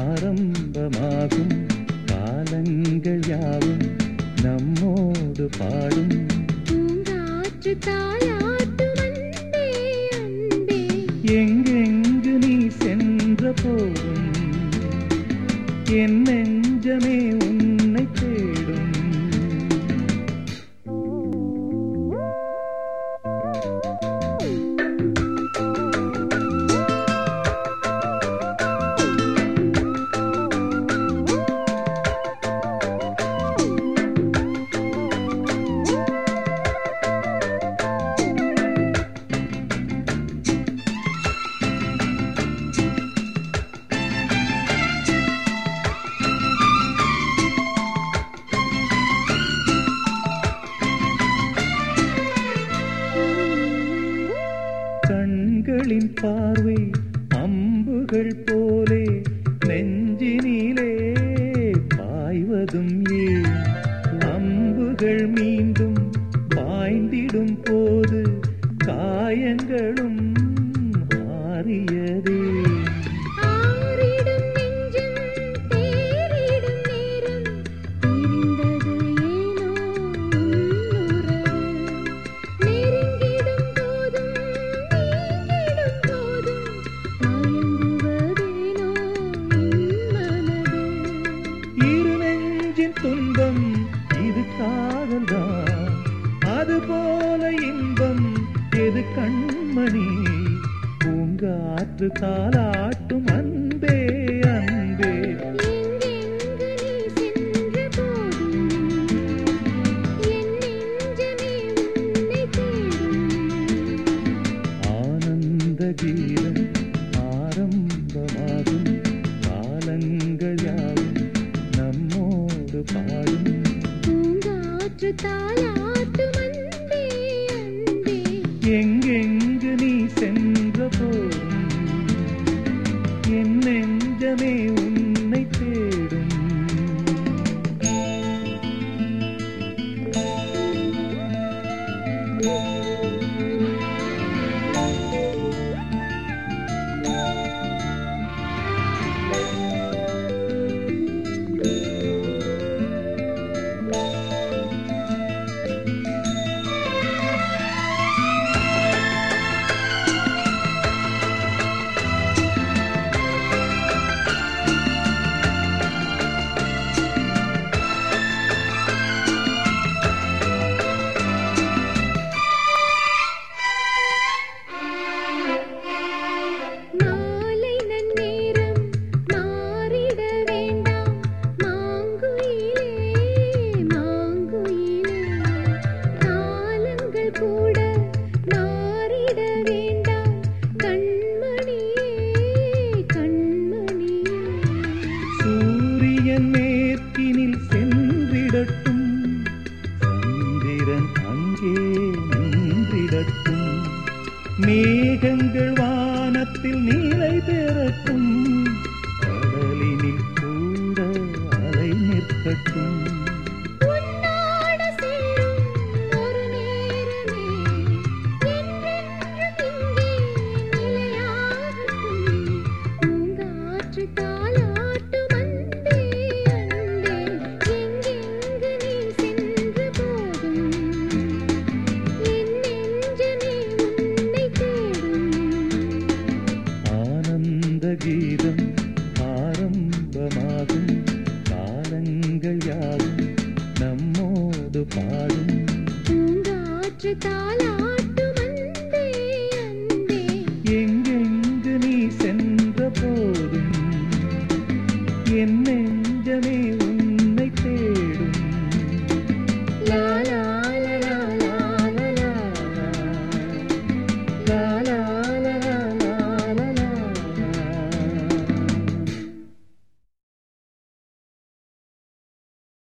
ஆரம்பமாகும். காலங்கள் யாவும் நம்மோடு பாடும். பூங்காற்று தாயாட்டு எங்கெங்கு நீ சென்ற போதும் என் நெஞ்சமே போலே நெஞ்சினிலே பாய்வதும் ஏன்? அம்புகள் மீண்டும் பாய்ந்திடும் போது காயங்களும் காலாடி சூரியன் மேற்கினில் சென்றிடட்டும். சந்திரன் அங்கே நின்றிடட்டும். மேகங்கள் வானத்தில் நீ வந்து பாடும். பூங்காற்று தாளாட்டும் அந்தே எங்கெங்கு நீ சென்ற போதும் என் நெஞ்சமே